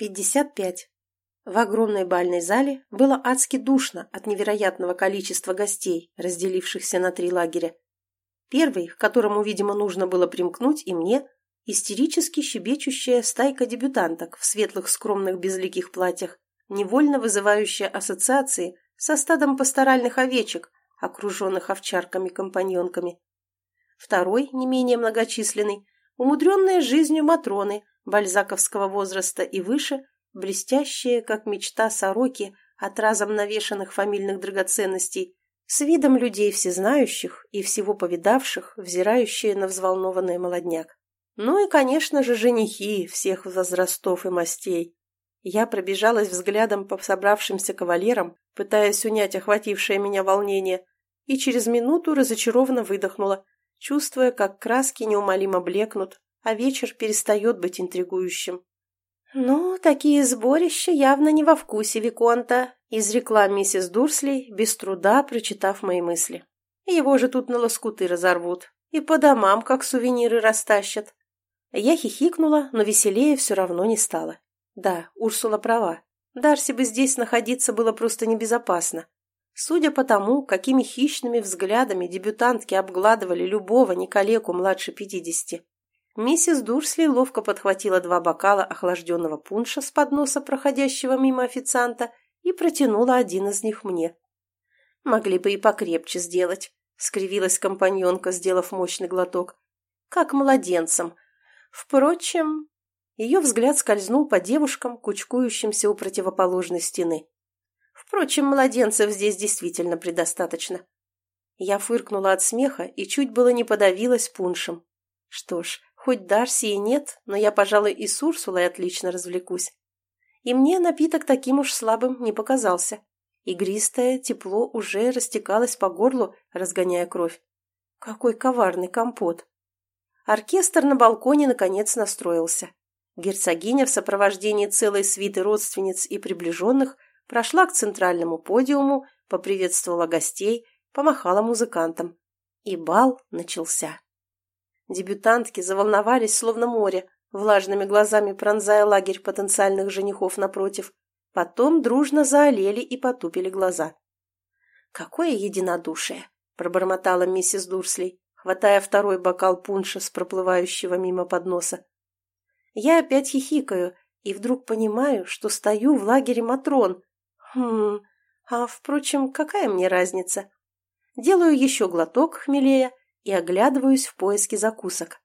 55. В огромной бальной зале было адски душно от невероятного количества гостей, разделившихся на три лагеря. Первый, к которому, видимо, нужно было примкнуть и мне, истерически щебечущая стайка дебютанток в светлых скромных безликих платьях, невольно вызывающая ассоциации со стадом пасторальных овечек, окруженных овчарками-компаньонками. Второй, не менее многочисленный, умудренные жизнью Матроны, бальзаковского возраста и выше, блестящие, как мечта сороки, от разом навешанных фамильных драгоценностей, с видом людей всезнающих и всего повидавших, взирающие на взволнованный молодняк. Ну и, конечно же, женихи всех возрастов и мастей. Я пробежалась взглядом по собравшимся кавалерам, пытаясь унять охватившее меня волнение, и через минуту разочарованно выдохнула, чувствуя, как краски неумолимо блекнут, а вечер перестает быть интригующим. «Ну, такие сборища явно не во вкусе Виконта», — изрекла миссис Дурсли, без труда прочитав мои мысли. «Его же тут на лоскуты разорвут и по домам, как сувениры, растащат». Я хихикнула, но веселее все равно не стало. Да, Урсула права. Дарси бы здесь находиться было просто небезопасно. Судя по тому, какими хищными взглядами дебютантки обгладывали любого некалеку младше пятидесяти, Миссис Дурсли ловко подхватила два бокала охлажденного пунша с подноса проходящего мимо официанта и протянула один из них мне. «Могли бы и покрепче сделать», — скривилась компаньонка, сделав мощный глоток. «Как младенцам. Впрочем...» Ее взгляд скользнул по девушкам, кучкующимся у противоположной стены. «Впрочем, младенцев здесь действительно предостаточно». Я фыркнула от смеха и чуть было не подавилась пуншем. Что ж, Хоть Дарси и нет, но я, пожалуй, и с Урсулой отлично развлекусь. И мне напиток таким уж слабым не показался. Игристое тепло уже растекалось по горлу, разгоняя кровь. Какой коварный компот! Оркестр на балконе наконец настроился. Герцогиня в сопровождении целой свиты родственниц и приближенных прошла к центральному подиуму, поприветствовала гостей, помахала музыкантам. И бал начался. Дебютантки заволновались, словно море, влажными глазами пронзая лагерь потенциальных женихов напротив. Потом дружно заолели и потупили глаза. «Какое единодушие!» — пробормотала миссис Дурсли, хватая второй бокал пунша с проплывающего мимо подноса. Я опять хихикаю и вдруг понимаю, что стою в лагере Матрон. Хм, а, впрочем, какая мне разница? Делаю еще глоток хмелея и оглядываюсь в поиске закусок.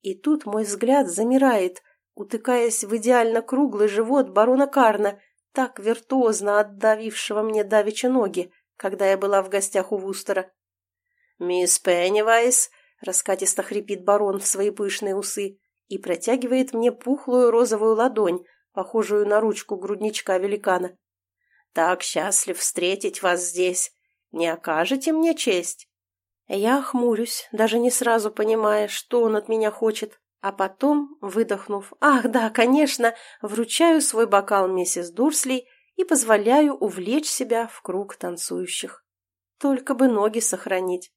И тут мой взгляд замирает, утыкаясь в идеально круглый живот барона Карна, так виртуозно отдавившего мне давеча ноги, когда я была в гостях у Вустера. «Мисс Пеннивайс!» — раскатисто хрипит барон в свои пышные усы и протягивает мне пухлую розовую ладонь, похожую на ручку грудничка великана. «Так счастлив встретить вас здесь! Не окажете мне честь?» Я хмурюсь, даже не сразу понимая, что он от меня хочет, а потом, выдохнув «Ах, да, конечно!», вручаю свой бокал миссис Дурсли и позволяю увлечь себя в круг танцующих. Только бы ноги сохранить.